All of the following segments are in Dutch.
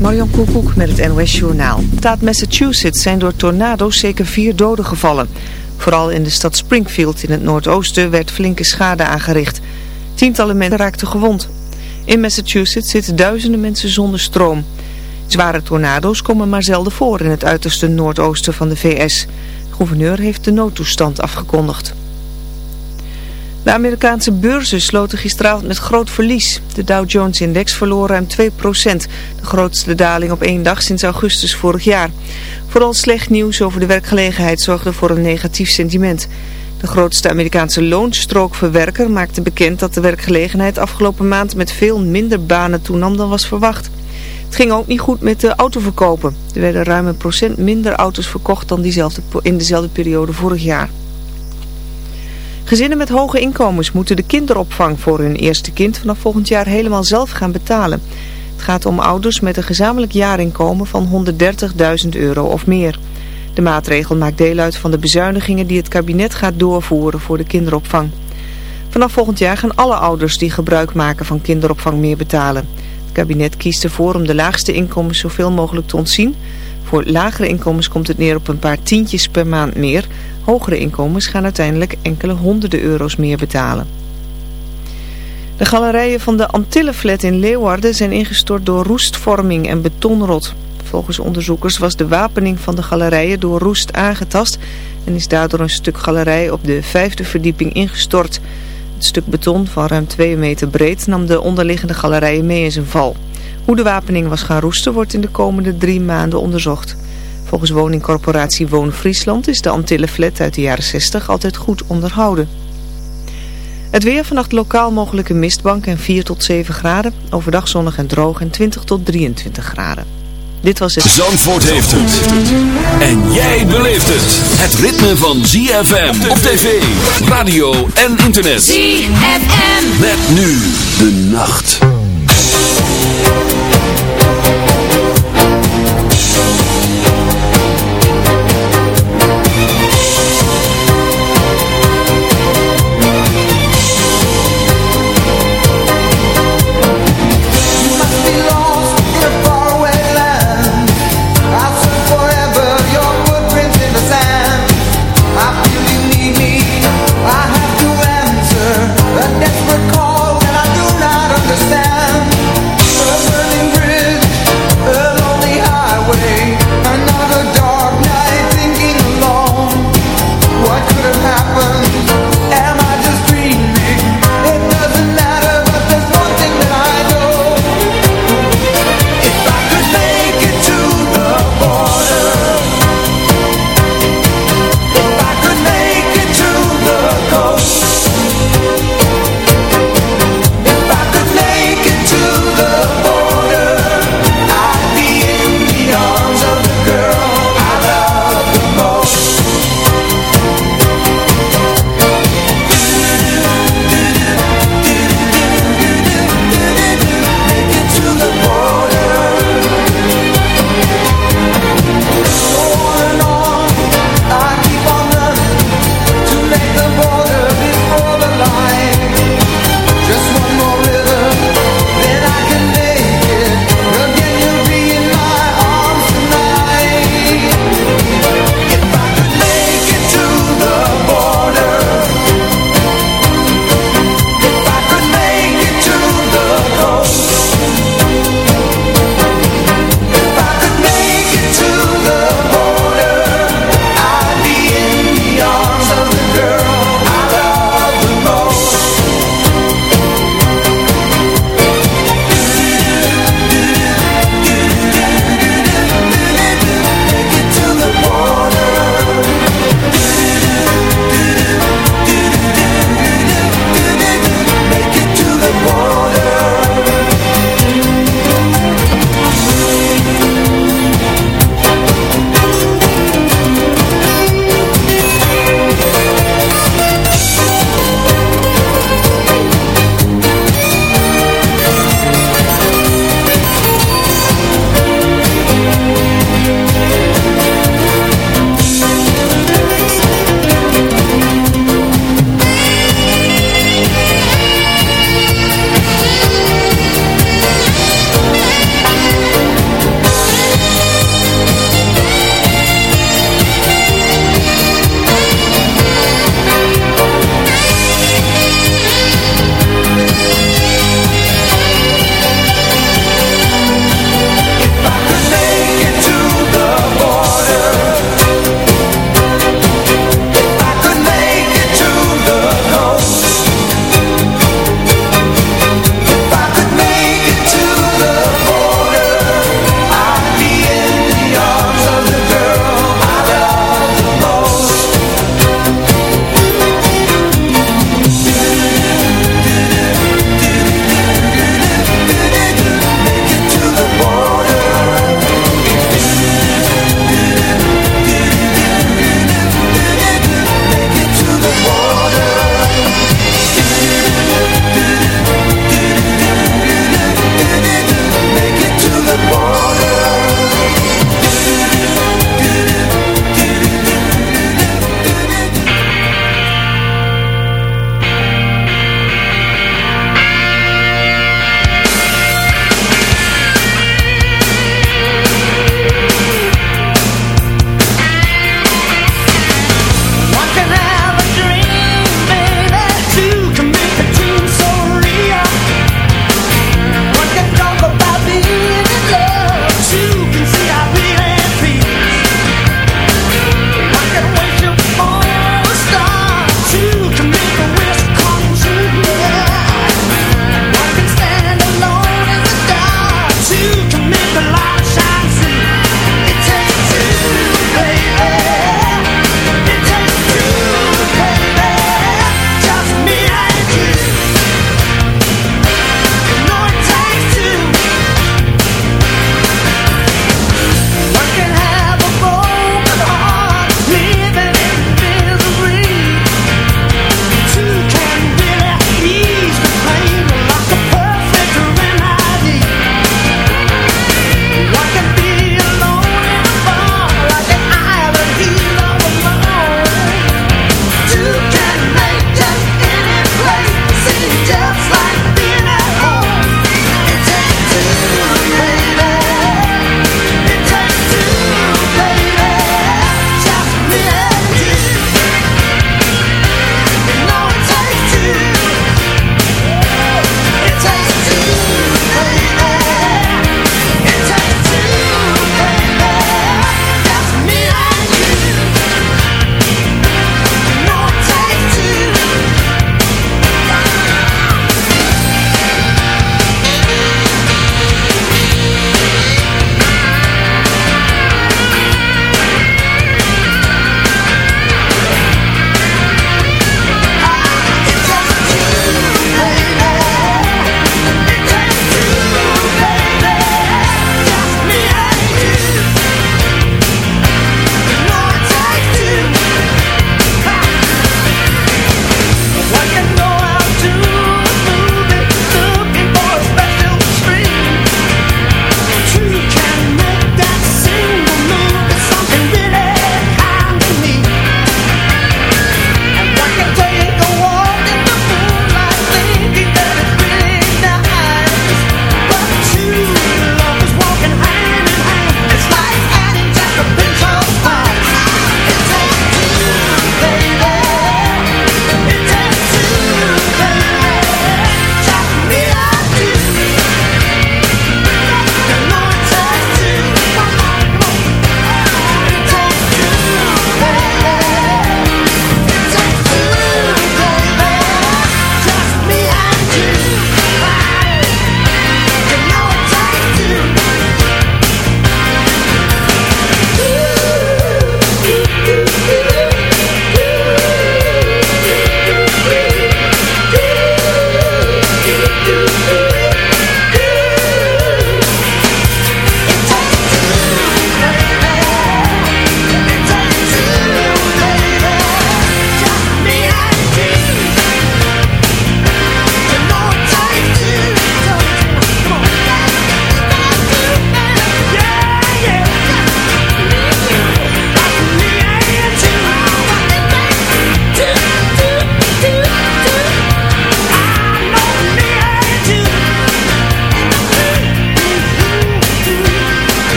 Marjan Koekoek met het NOS Journaal. Staat Massachusetts zijn door tornado's zeker vier doden gevallen. Vooral in de stad Springfield in het noordoosten werd flinke schade aangericht. Tientallen mensen raakten gewond. In Massachusetts zitten duizenden mensen zonder stroom. Zware tornado's komen maar zelden voor in het uiterste noordoosten van de VS. De gouverneur heeft de noodtoestand afgekondigd. De Amerikaanse beurzen sloten gisteravond met groot verlies. De Dow Jones-index verloor ruim 2%, de grootste daling op één dag sinds augustus vorig jaar. Vooral slecht nieuws over de werkgelegenheid zorgde voor een negatief sentiment. De grootste Amerikaanse loonstrookverwerker maakte bekend dat de werkgelegenheid afgelopen maand met veel minder banen toenam dan was verwacht. Het ging ook niet goed met de autoverkopen. Er werden ruim een procent minder auto's verkocht dan diezelfde, in dezelfde periode vorig jaar. Gezinnen met hoge inkomens moeten de kinderopvang voor hun eerste kind vanaf volgend jaar helemaal zelf gaan betalen. Het gaat om ouders met een gezamenlijk jaarinkomen van 130.000 euro of meer. De maatregel maakt deel uit van de bezuinigingen die het kabinet gaat doorvoeren voor de kinderopvang. Vanaf volgend jaar gaan alle ouders die gebruik maken van kinderopvang meer betalen. Het kabinet kiest ervoor om de laagste inkomens zoveel mogelijk te ontzien. Voor lagere inkomens komt het neer op een paar tientjes per maand meer... Hogere inkomens gaan uiteindelijk enkele honderden euro's meer betalen. De galerijen van de Antillenflat in Leeuwarden zijn ingestort door roestvorming en betonrot. Volgens onderzoekers was de wapening van de galerijen door roest aangetast en is daardoor een stuk galerij op de vijfde verdieping ingestort. Het stuk beton van ruim 2 meter breed nam de onderliggende galerijen mee in zijn val. Hoe de wapening was gaan roesten wordt in de komende drie maanden onderzocht. Volgens woningcorporatie Woon Friesland is de Antillenflat uit de jaren 60 altijd goed onderhouden. Het weer vannacht lokaal mogelijke mistbank en 4 tot 7 graden. Overdag zonnig en droog en 20 tot 23 graden. Dit was het. Zandvoort heeft het. En jij beleeft het. Het ritme van ZFM op tv, radio en internet. ZFM. Met nu de nacht. Thank you.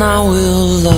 and I will love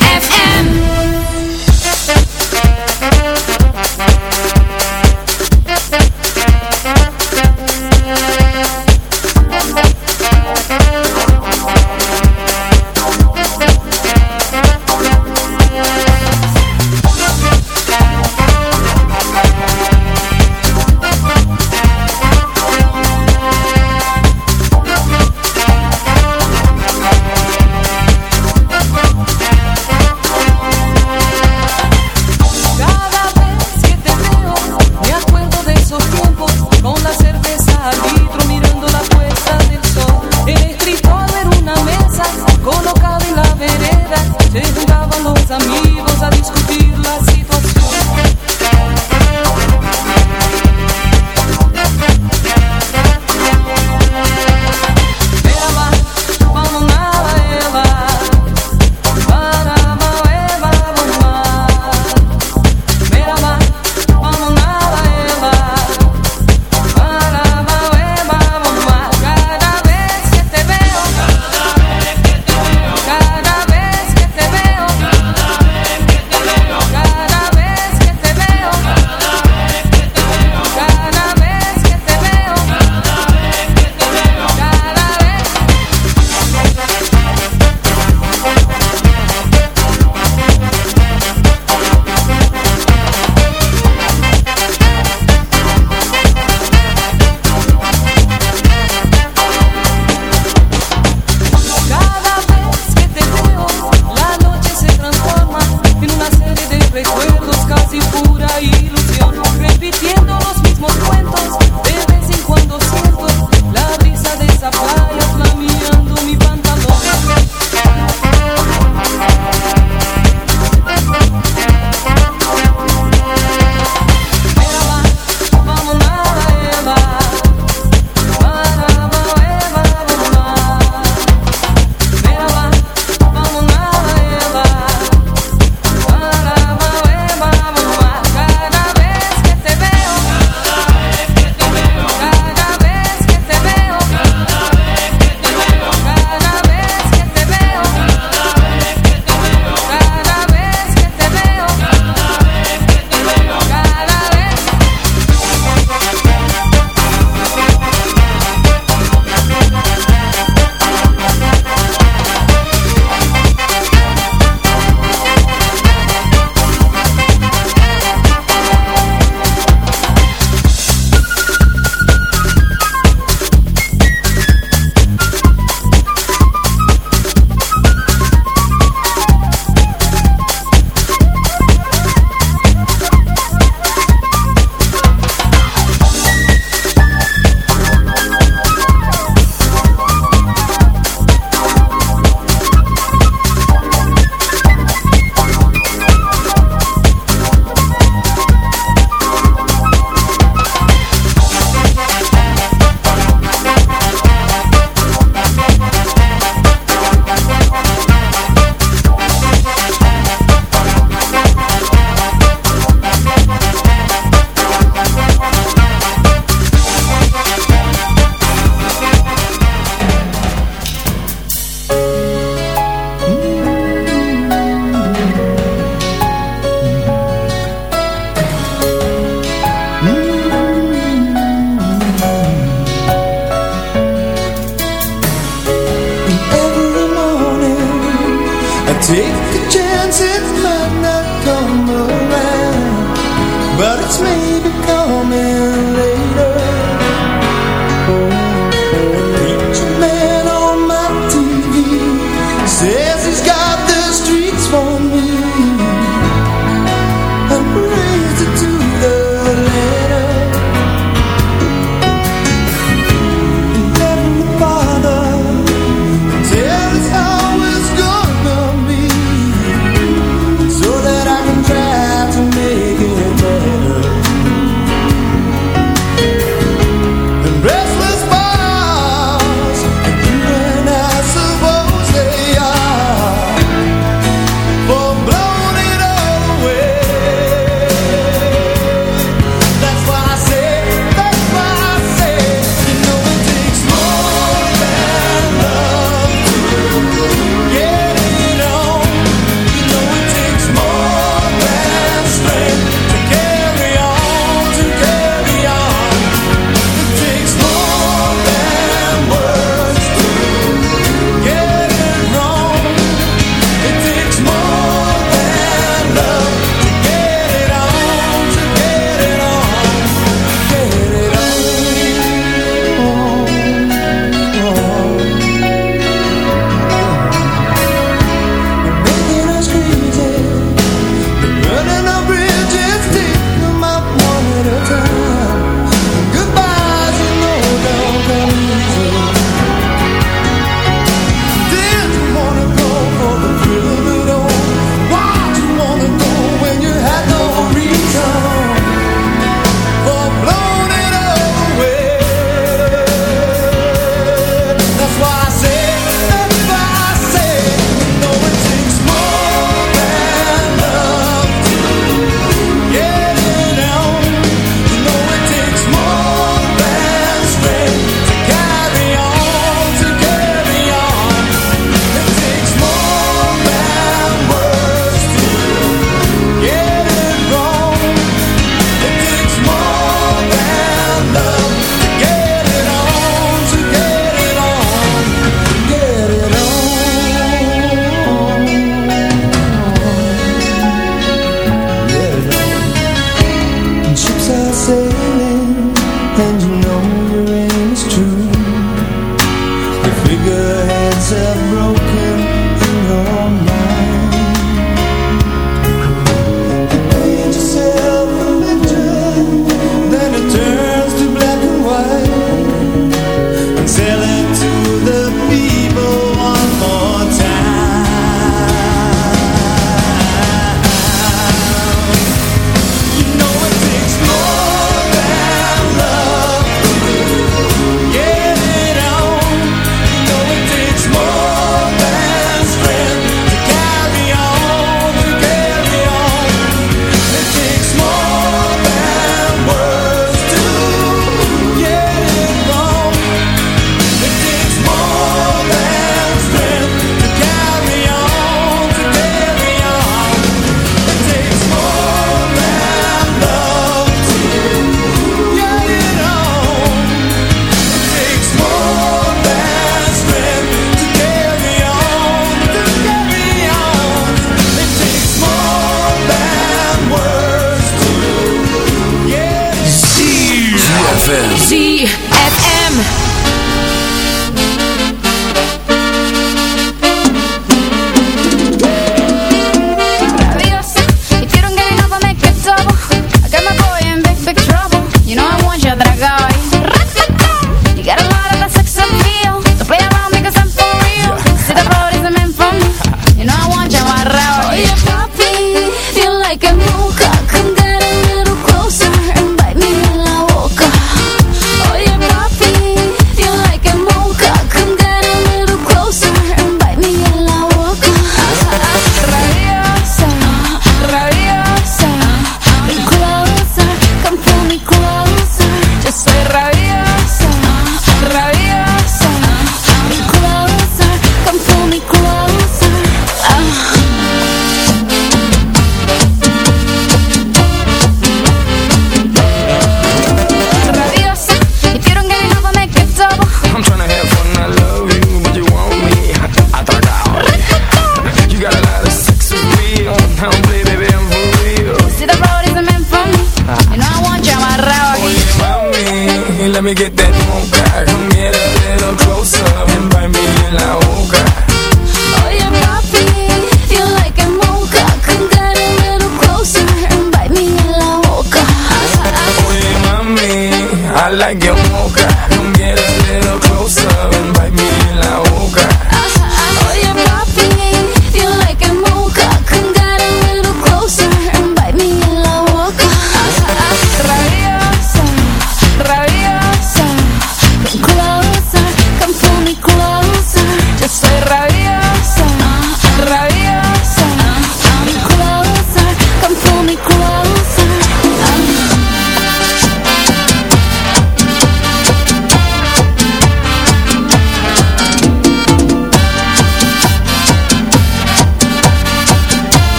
Ah.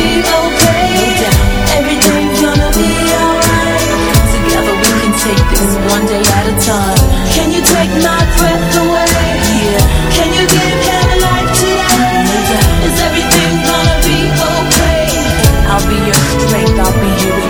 I'll be okay every day you'll be alright together we can take it one day at a time can you take my breath away here can you give me a light here maybe it's a bit dim but I'll be okay i'll be your strength. I'll be here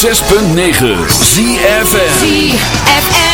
106.9 ZFM ZFM.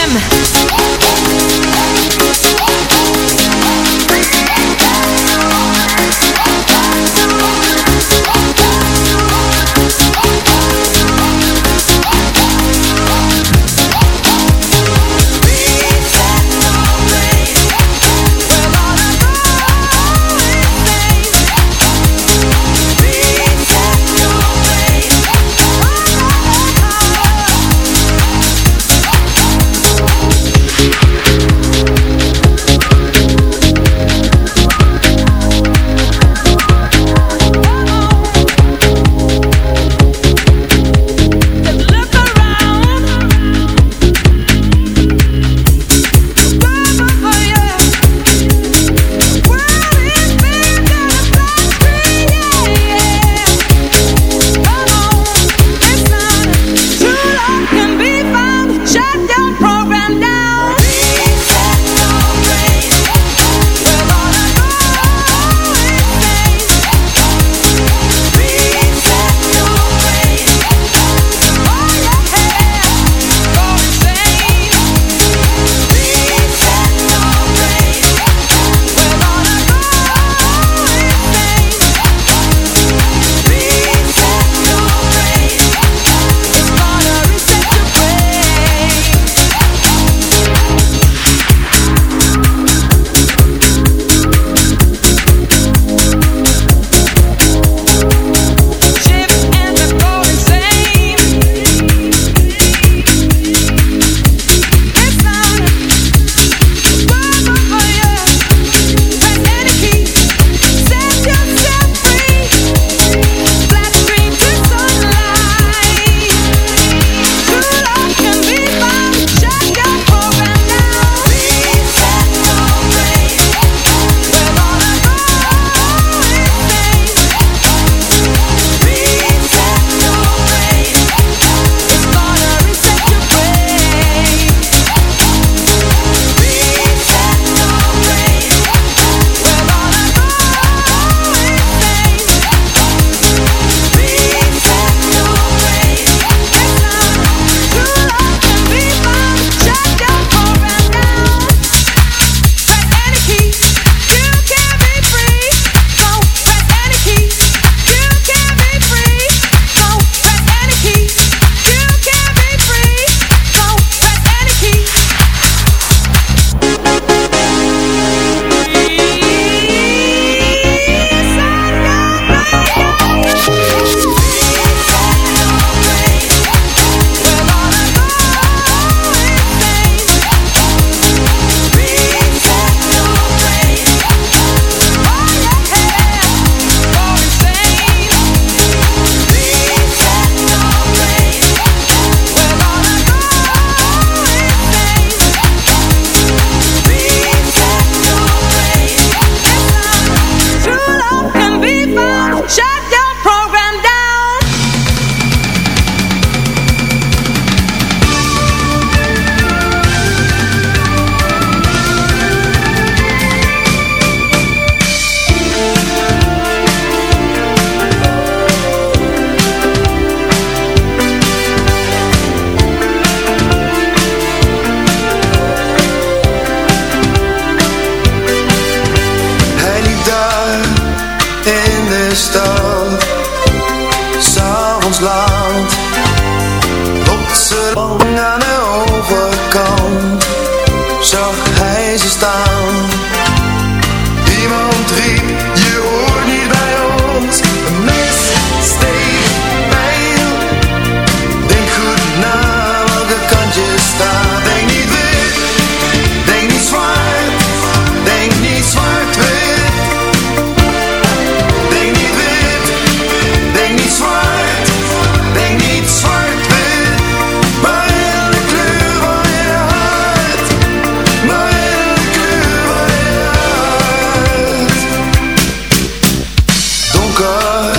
donker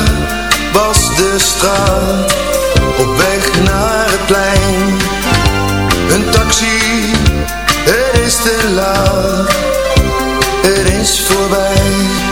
was de straat. Op weg naar het plein. Een taxi, het is te laat. Er is voorbij.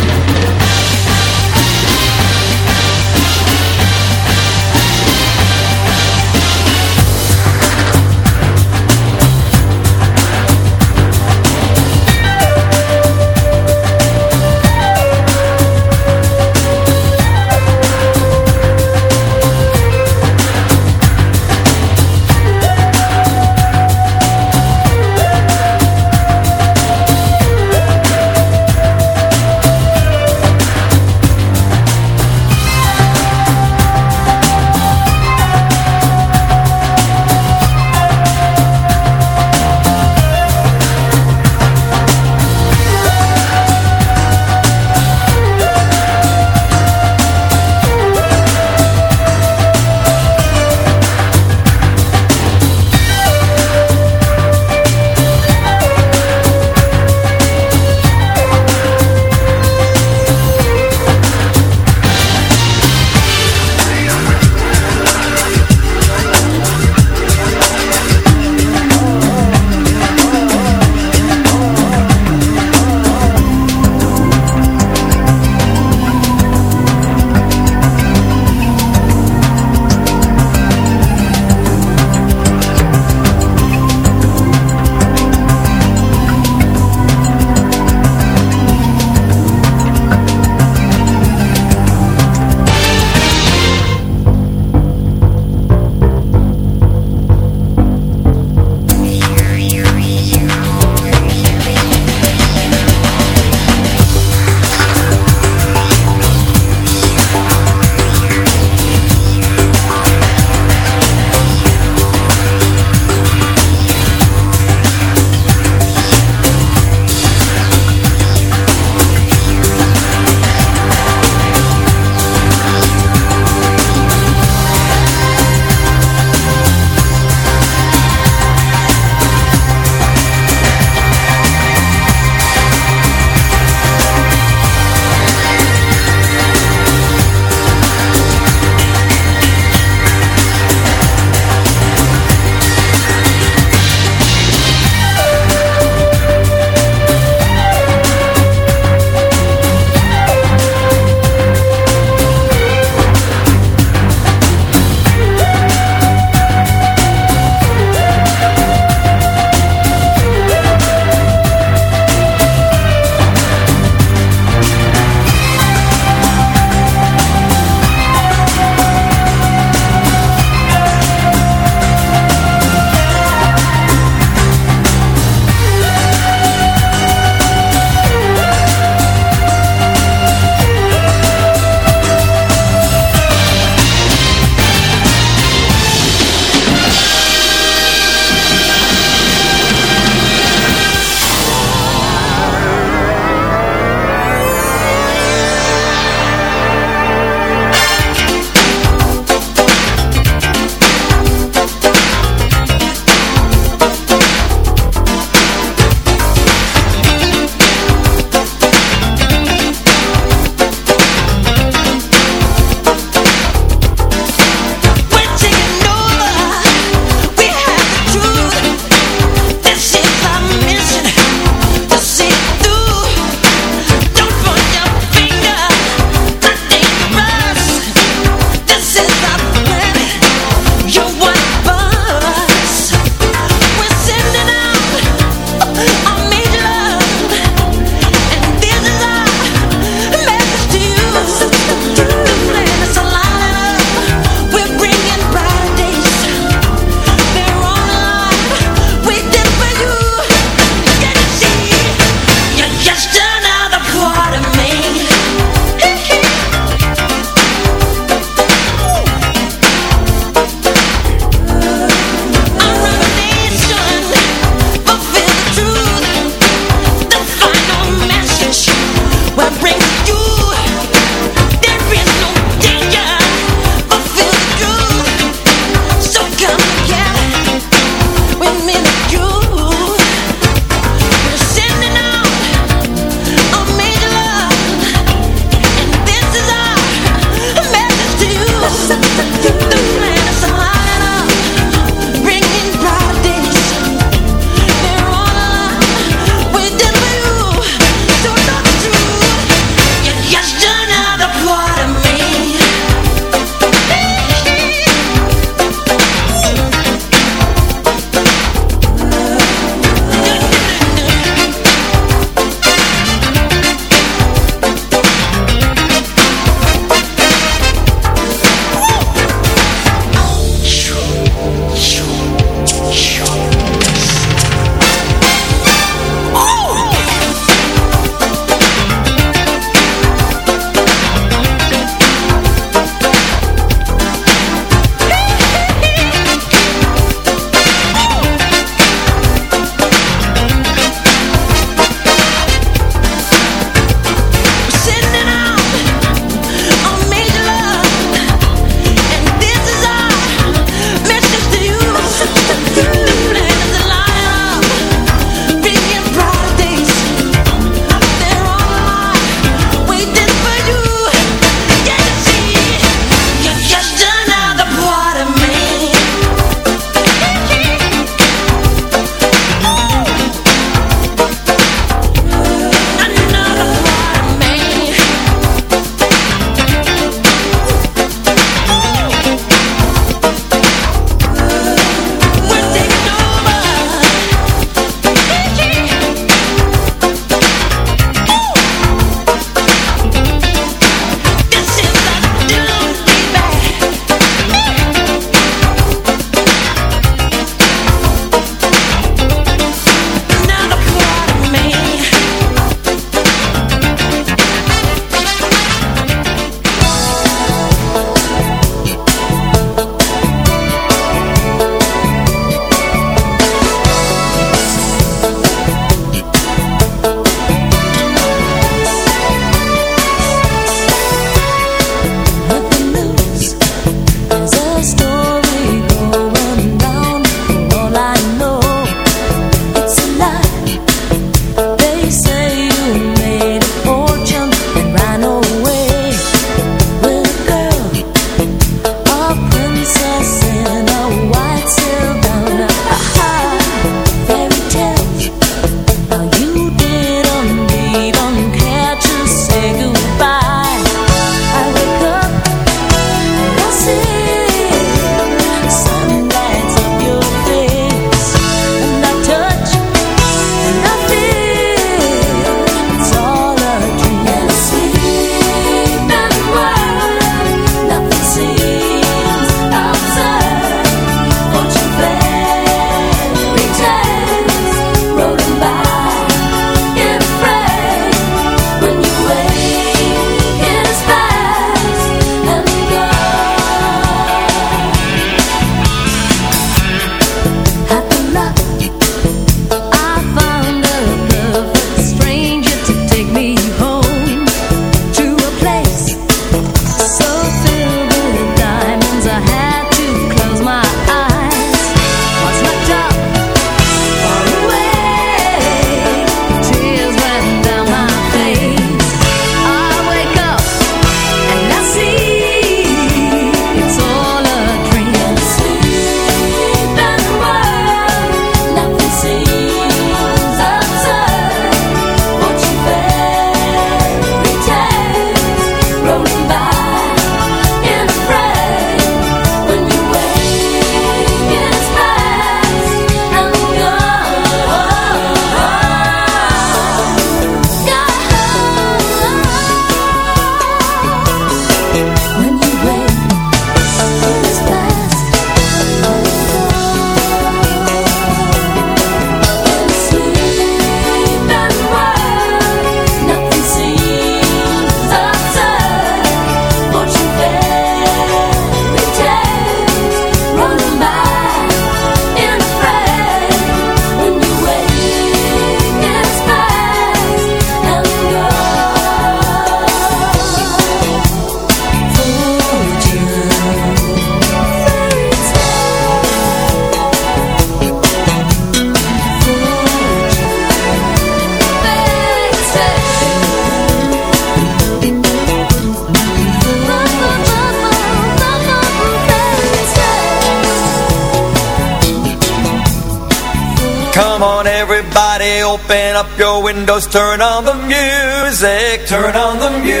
Open up your windows, turn on the music, turn on the music.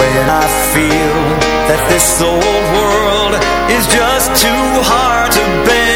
When I feel that this old world is just too hard to bear,